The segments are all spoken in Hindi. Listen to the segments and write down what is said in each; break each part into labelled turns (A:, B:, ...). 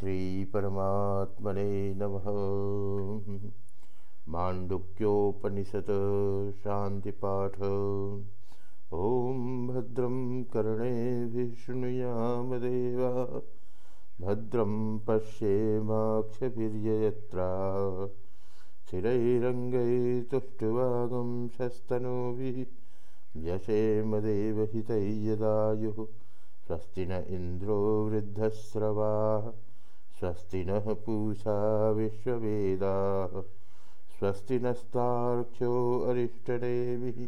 A: श्रीपरमात्मने नमः। माण्डुक्योपनिषत् शान्तिपाठ। ॐ भद्रं कर्णे विष्णुयामदेवा। भद्रं पश्येमाक्षभिर्ययत्रा स्थिरैरङ्गैतुष्टुवागं शस्तनूभिः। व्यशेमदेवहितैयदायुः स्वस्ति न इंद्रो वृद्धस्रवा स्वस्ति न पूषा विश्ववेदा। स्वस्ति नस्तार्क्ष्यो अरिष्टनेमिः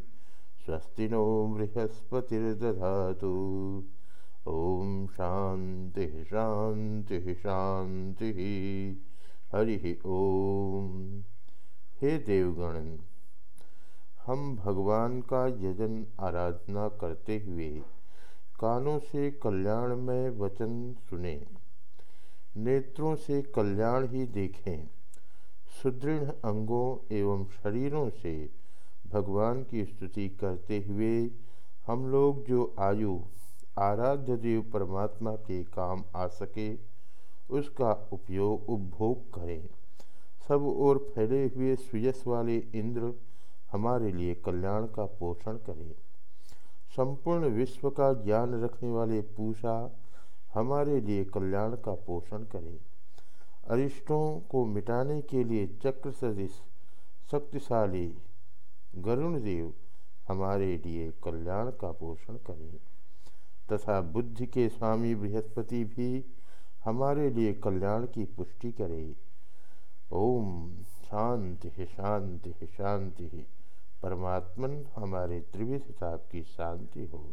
A: स्वस्ति नो बृहस्पतिर्दधा ओम शांति शांति शांति हरि ओम। हे देवगण हम भगवान का यजन आराधना करते हुए कानों से कल्याणमय वचन सुने। नेत्रों से कल्याण ही देखें। सुदृढ़ अंगों एवं शरीरों से भगवान की स्तुति करते हुए हम लोग जो आयु आराध्य देव परमात्मा के काम आ सके, उसका उपयोग उपभोग करें। सब ओर फैले हुए सुयस वाले इंद्र हमारे लिए कल्याण का पोषण करें। संपूर्ण विश्व का ज्ञान रखने वाले पूषा हमारे लिए कल्याण का पोषण करें। अरिष्टों को मिटाने के लिए चक्र सदृश शक्तिशाली गरुण देव हमारे लिए कल्याण का पोषण करें। तथा बुद्धि के स्वामी बृहस्पति भी हमारे लिए कल्याण की पुष्टि करे। ओम शांति शांति ही, शांति परमात्मन हमारे त्रिविध ताप की शांति हो।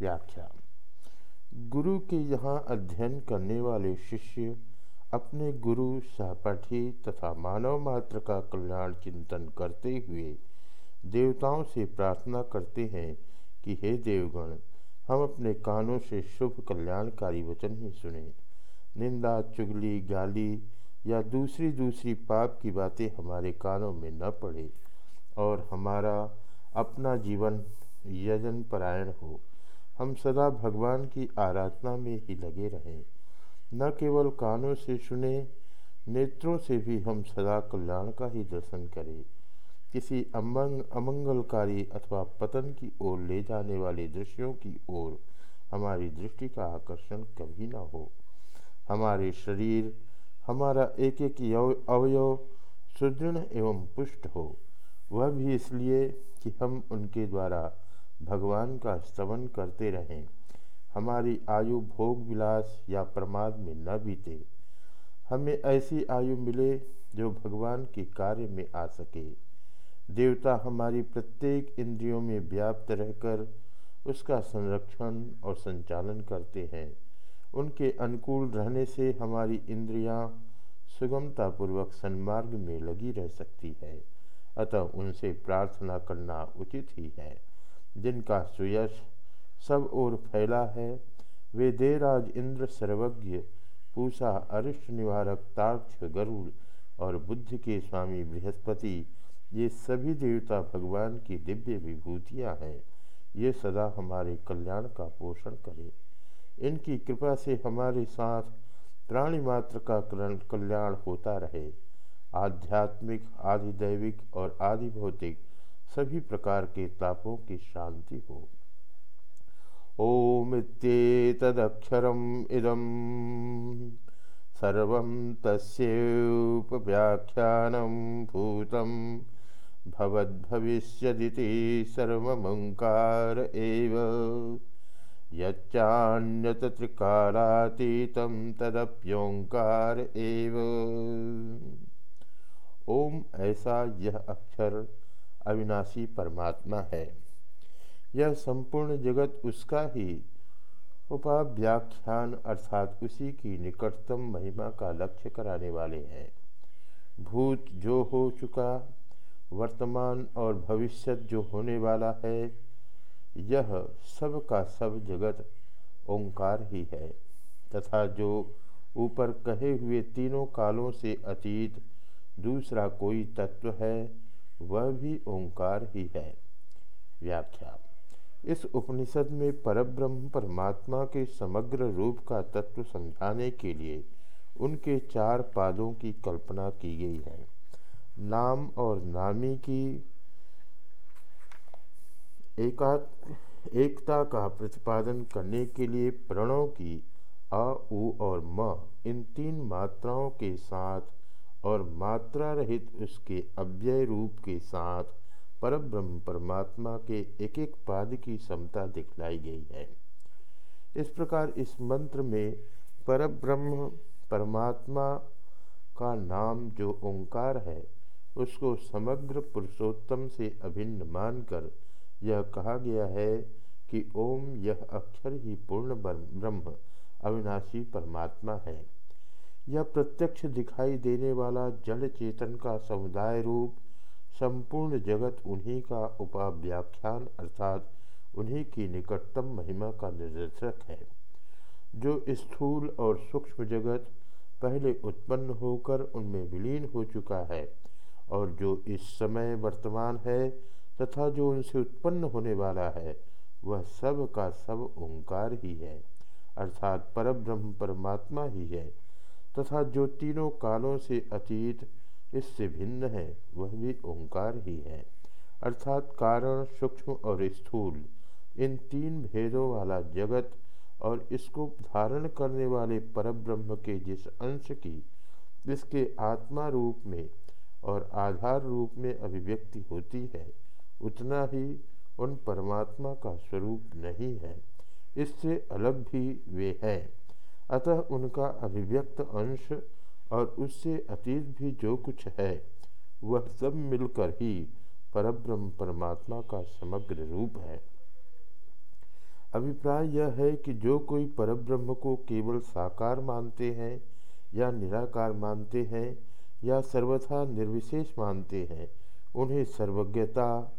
A: व्याख्या। गुरु के यहाँ अध्ययन करने वाले शिष्य अपने गुरु, सहपाठी तथा मानव मात्र का कल्याण चिंतन करते हुए देवताओं से प्रार्थना करते हैं कि हे देवगण, हम अपने कानों से शुभ कल्याणकारी वचन ही सुने। निंदा, चुगली, गाली या दूसरी दूसरी पाप की बातें हमारे कानों में न पड़े और हमारा अपना जीवन यजन परायण हो। हम सदा भगवान की आराधना में ही लगे रहें। न केवल कानों से सुने, नेत्रों से भी हम सदा कल्याण का ही दर्शन करें। किसी अमंग, अमंगलकारी अथवा पतन की ओर ले जाने वाले दृश्यों की ओर हमारी दृष्टि का आकर्षण कभी ना हो। हमारे शरीर, हमारा एक एक अवयव सुदृढ़ एवं पुष्ट हो। वह भी इसलिए कि हम उनके द्वारा भगवान का स्तवन करते रहें। हमारी आयु भोग विलास या प्रमाद में न बीते। हमें ऐसी आयु मिले जो भगवान के कार्य में आ सके। देवता हमारी प्रत्येक इंद्रियों में व्याप्त रहकर उसका संरक्षण और संचालन करते हैं। उनके अनुकूल रहने से हमारी इंद्रियाँ सुगमतापूर्वक सन्मार्ग में लगी रह सकती है। अतः उनसे प्रार्थना करना उचित ही है। जिनका सुयश सब ओर फैला है, वे देराज इंद्र सर्वज्ञ पूषा अरिष्ट निवारक ताक्ष गरुड़ और बुद्ध के स्वामी बृहस्पति, ये सभी देवता भगवान की दिव्य विभूतियाँ हैं। ये सदा हमारे कल्याण का पोषण करें। इनकी कृपा से हमारे साथ प्राणी मात्र का कल्याण होता रहे। आध्यात्मिक, आधिदैविक और आदि भौतिक सभी प्रकार के तापों की शांति हो। ओमित्येतदक्षरम इदम। सर्व तस्योपव्याख्यानं भूतं। भवद्भविष्यदिति सर्वमङ्कार एव। एव। ओम, ऐसा यह अक्षर अविनाशी परमात्मा है। यह संपूर्ण जगत उसका ही उपाव्याख्यान अर्थात उसी की निकटतम महिमा का लक्ष्य कराने वाले हैं। भूत जो हो चुका, वर्तमान और भविष्य जो होने वाला है, यह सब का सब जगत ओंकार ही है। तथा जो ऊपर कहे हुए तीनों कालों से अतीत, दूसरा कोई तत्व है वह भी ओंकार ही है। व्याख्या। इस उपनिषद में परब्रह्म परमात्मा के समग्र रूप का तत्व समझाने के लिए उनके चार पादों की कल्पना की गई है। नाम और नामी की एका एकता का प्रतिपादन करने के लिए प्रणों की अ उ और म इन तीन मात्राओं के साथ और मात्रा रहित उसके अव्यय रूप के साथ परब्रह्म परमात्मा के एक एक पाद की समता दिखलाई गई है। इस प्रकार इस मंत्र में परब्रह्म परमात्मा का नाम जो ओंकार है, उसको समग्र पुरुषोत्तम से अभिन्न मानकर यह कहा गया है कि ओम यह अक्षर ही पूर्ण ब्रह्म अविनाशी परमात्मा है। यह प्रत्यक्ष दिखाई देने वाला जड़ चेतन का समुदाय रूप, संपूर्ण जगत उन्हीं का उपाव्याख्यान अर्थात उन्हीं की निकटतम महिमा का निर्देशक है। जो स्थूल और सूक्ष्म जगत पहले उत्पन्न होकर उनमें विलीन हो चुका है और जो इस समय वर्तमान है तथा जो उनसे उत्पन्न होने वाला है, वह सब का सब ओंकार ही है, अर्थात परब्रह्म परमात्मा ही है। तथा जो तीनों कालों से अतीत इससे भिन्न है, वह भी ओंकार ही है। अर्थात कारण, सूक्ष्म और स्थूल, इन तीन भेदों वाला जगत और इसको धारण करने वाले परब्रह्म के जिस अंश की इसके आत्मा रूप में और आधार रूप में अभिव्यक्ति होती है, उतना ही उन परमात्मा का स्वरूप नहीं है। इससे अलग भी वे हैं। अतः उनका अभिव्यक्त अंश और उससे अतीत भी जो कुछ है, वह सब मिलकर ही परब्रह्म परमात्मा का समग्र रूप है। अभिप्राय यह है कि जो कोई परब्रह्म को केवल साकार मानते हैं या निराकार मानते हैं या सर्वथा निर्विशेष मानते हैं, उन्हें सर्वज्ञता,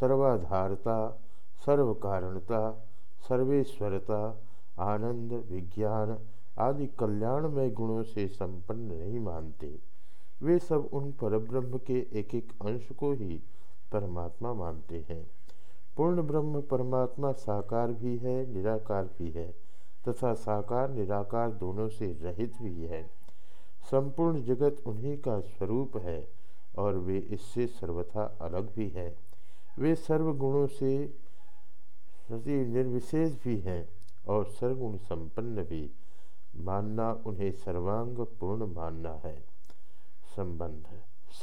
A: सर्वाधारता, सर्वकारणता, सर्वेश्वरता आनंद, विज्ञान आदि कल्याणमय गुणों से संपन्न नहीं मानते। वे सब उन परब्रह्म के एक एक अंश को ही परमात्मा मानते हैं। पूर्ण ब्रह्म परमात्मा साकार भी है, निराकार भी है, तथा साकार, निराकार दोनों से रहित भी है। संपूर्ण जगत उन्हीं का स्वरूप है, और वे इससे सर्वथा अलग भी है। वे सर्वगुणों से निर्विशेष भी हैं। और सर्वगुण संपन्न भी मानना उन्हें सर्वांग पूर्ण मानना है। संबंध,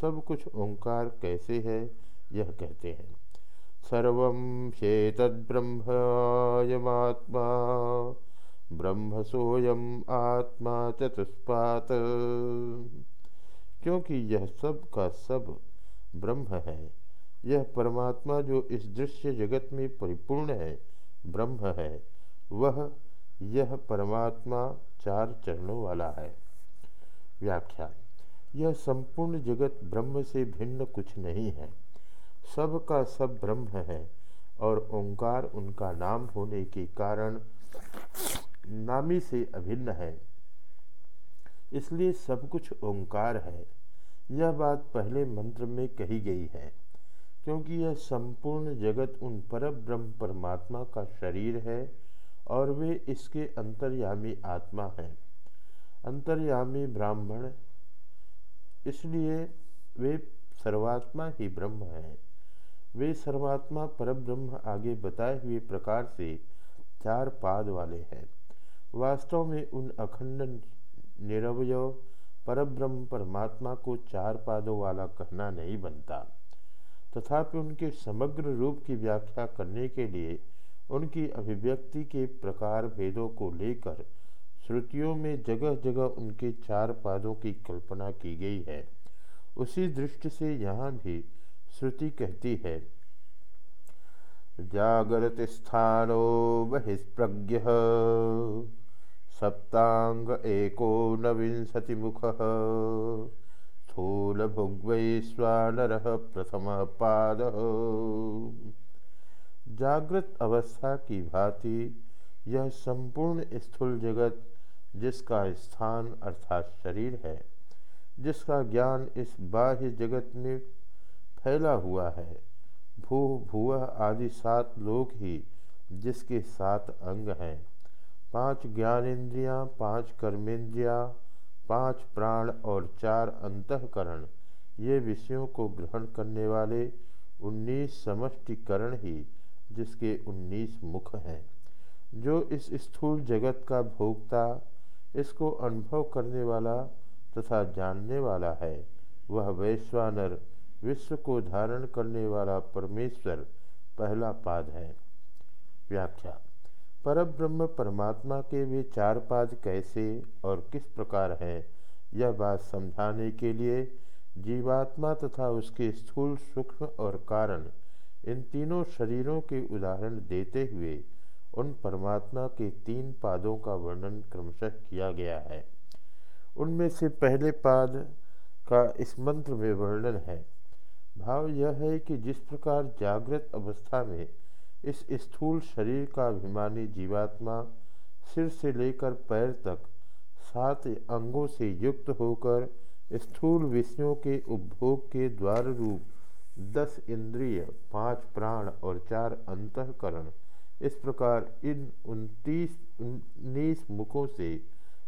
A: सब कुछ ओंकार कैसे है, यह कहते हैं। सर्व चेतद्ब्रह्मयमात्मा ब्रह्म सोयम आत्मा चतुष्पात। क्योंकि यह सब का सब ब्रह्म है, यह परमात्मा जो इस दृश्य जगत में परिपूर्ण है, ब्रह्म है। वह यह परमात्मा चार चरणों वाला है। व्याख्या, यह संपूर्ण जगत ब्रह्म से भिन्न कुछ नहीं है। सब का सब ब्रह्म है और ओंकार उनका नाम होने के कारण नामी से अभिन्न है। इसलिए सब कुछ ओंकार है। यह बात पहले मंत्र में कही गई है, क्योंकि यह संपूर्ण जगत उन पर ब्रह्म परमात्मा का शरीर है और वे इसके अंतर्यामी आत्मा हैं। अंतर्यामी ब्राह्मण। इसलिए वे सर्वात्मा ही ब्रह्म हैं। वे सर्वात्मा परब्रह्म आगे बताए हुए प्रकार से चार पाद वाले हैं। वास्तव में उन अखंड निरवय परब्रह्म परमात्मा को चार पादों वाला कहना नहीं बनता। तथापि उनके समग्र रूप की व्याख्या करने के लिए उनकी अभिव्यक्ति के प्रकार भेदों को लेकर श्रुतियों में जगह जगह उनके चार पादों की कल्पना की गई है। उसी दृष्टि से यहाँ भी श्रुति कहती है, जागृत स्थानो बहिस्प्रज्ञ सप्तांग एको नविंशति मुख, स्थूल भुग्वैश्वानर प्रथम पाद। जागृत अवस्था की भांति यह संपूर्ण स्थूल जगत जिसका स्थान अर्थात शरीर है, जिसका ज्ञान इस बाह्य जगत में फैला हुआ है, भू भूह आदि सात लोग ही जिसके सात अंग हैं। पाँच ज्ञानेन्द्रियाँ, पाँच कर्मेंद्रियाँ पाँच प्राण और चार अंतकरण, ये विषयों को ग्रहण करने वाले उन्नीस समष्टिकरण ही जिसके उन्नीस मुख हैं, जो इस स्थूल जगत का भोगता इसको अनुभव करने वाला तथा जानने वाला है, वह वैश्वानर, विश्व को धारण करने वाला परमेश्वर, पहला पाद है। व्याख्या, परब्रह्म परमात्मा के वे चार पाद कैसे और किस प्रकार हैं, यह बात समझाने के लिए जीवात्मा तथा उसके स्थूल सूक्ष्म और कारण इन तीनों शरीरों के उदाहरण देते हुए उन परमात्मा के तीन पादों का वर्णन क्रमशः किया गया है। उनमें से पहले पाद का इस मंत्र में वर्णन है। भाव यह है कि जिस प्रकार जागृत अवस्था में इस स्थूल शरीर का अभिमानी जीवात्मा सिर से लेकर पैर तक सात अंगों से युक्त होकर स्थूल विषयों के उपभोग के द्वार रूप दस इंद्रिय, पाँच प्राण और चार अंतकरण। इस प्रकार इन उनतीस, उन्नीस मुखों से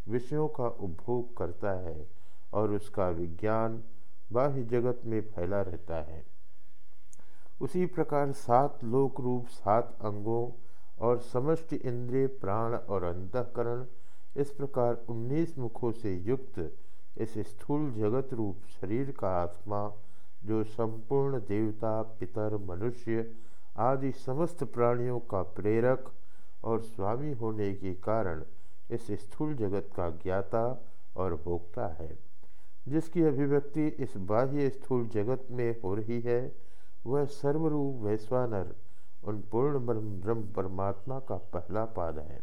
A: विषयों का उपभोग करता है और उसका विज्ञान बाह्य जगत में फैला रहता है। उसी प्रकार सात लोक रूप सात अंगों और समष्टि इंद्रिय, प्राण और अंतकरण इस प्रकार उन्नीस मुखों से युक्त इस स्थूल जगत रूप शरीर का आत्मा जो संपूर्ण देवता, पितर, मनुष्य आदि समस्त प्राणियों का प्रेरक और स्वामी होने के कारण इस स्थूल जगत का ज्ञाता और भोक्ता है। जिसकी अभिव्यक्ति इस बाह्य स्थूल जगत में हो रही है, वह सर्वरूप वैश्वानर, उन पूर्ण ब्रह्म परमात्मा का पहला पाद है।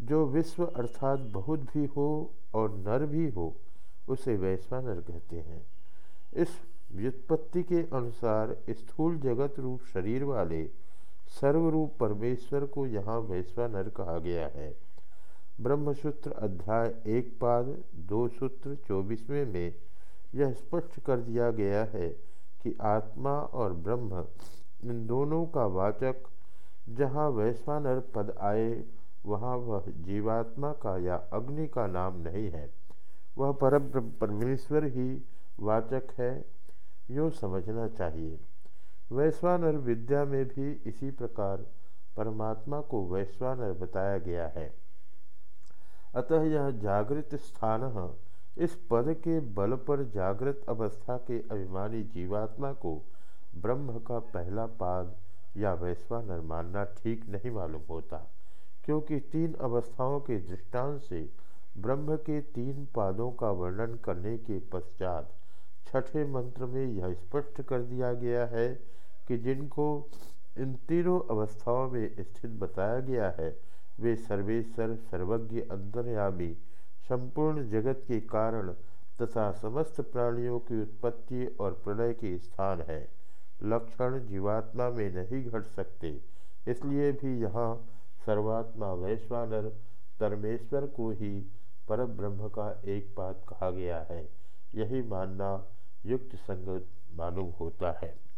A: जो विश्व अर्थात बहुत भी हो और नर भी हो, उसे वैश्वानर कहते हैं। इस व्युत्पत्ति के अनुसार स्थूल जगत रूप शरीर वाले सर्वरूप परमेश्वर को यहाँ वैश्वानर कहा गया है। ब्रह्मसूत्र अध्याय एक पाद, दो सूत्र चौबीसवें में यह स्पष्ट कर दिया गया है कि आत्मा और ब्रह्म, इन दोनों का वाचक जहाँ वैश्वानर पद आए, वहाँ वह जीवात्मा का या अग्नि का नाम नहीं है। वह पर परमेश्वर ही वाचक है यूँ समझना चाहिए। वैश्वानर विद्या में भी इसी प्रकार परमात्मा को वैश्वानर बताया गया है। अतः यह जागृत स्थान इस पद के बल पर जागृत अवस्था के अभिमानी जीवात्मा को ब्रह्म का पहला पाद या वैश्वानर मानना ठीक नहीं मालूम होता, क्योंकि तीन अवस्थाओं के दृष्टांत से ब्रह्म के तीन पादों का वर्णन करने के पश्चात छठे मंत्र में यह स्पष्ट कर दिया गया है कि जिनको इन तीनों अवस्थाओं में स्थित बताया गया है, वे सर्वेश्वर, सर्वज्ञ, अंतर्यामी, संपूर्ण जगत के कारण तथा समस्त प्राणियों की उत्पत्ति और प्रलय के स्थान है। लक्षण जीवात्मा में नहीं घट सकते, इसलिए भी यहाँ सर्वात्मा वैश्वानर, परमेश्वर को ही पर ब्रह्म का एक पात कहा गया है। यही मानना युक्त संगत मालूम होता है।